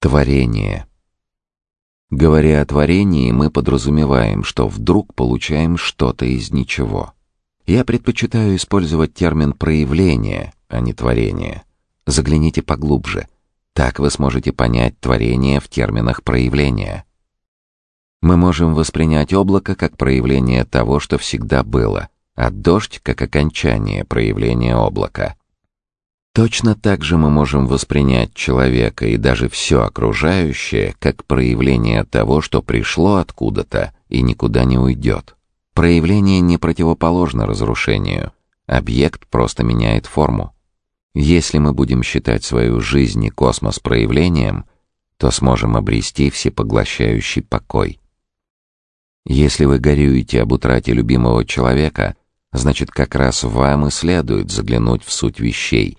Творение. Говоря о творении, мы подразумеваем, что вдруг получаем что-то из ничего. Я предпочитаю использовать термин «проявление», а не «творение». Загляните поглубже. Так вы сможете понять творение в терминах проявления. Мы можем воспринять облако как проявление того, что всегда было, а дождь как окончание проявления облака. Точно так же мы можем воспринять человека и даже все окружающее как проявление того, что пришло откуда-то и никуда не уйдет. Проявление не противоположно разрушению. Объект просто меняет форму. Если мы будем считать свою жизнь и космос проявлением, то сможем обрести всепоглощающий покой. Если вы горюете об утрате любимого человека, значит, как раз вам и следует заглянуть в суть вещей,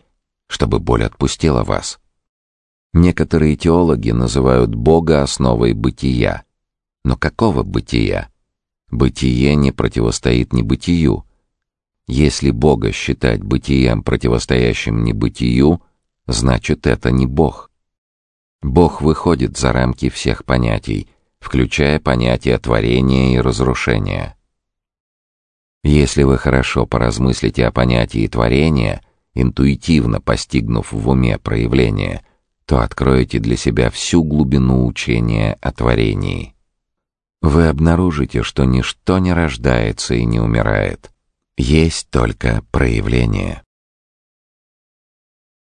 чтобы боль отпустила вас. Некоторые теологи называют Бога основой бытия. Но какого бытия? Бытие не противостоит небытию. Если Бога считать бытием, противостоящим небытию, значит, это не Бог. Бог выходит за рамки всех понятий, включая понятия творения и разрушения. Если вы хорошо поразмыслите о понятии творения — интуитивно постигнув в уме проявление, то откроете для себя всю глубину учения о творении. Вы обнаружите, что ничто не рождается и не умирает. Есть только проявление.